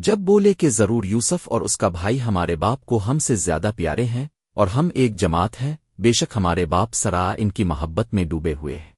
جب بولے کہ ضرور یوسف اور اس کا بھائی ہمارے باپ کو ہم سے زیادہ پیارے ہیں اور ہم ایک جماعت ہیں، بے شک ہمارے باپ سرا ان کی محبت میں ڈوبے ہوئے ہیں۔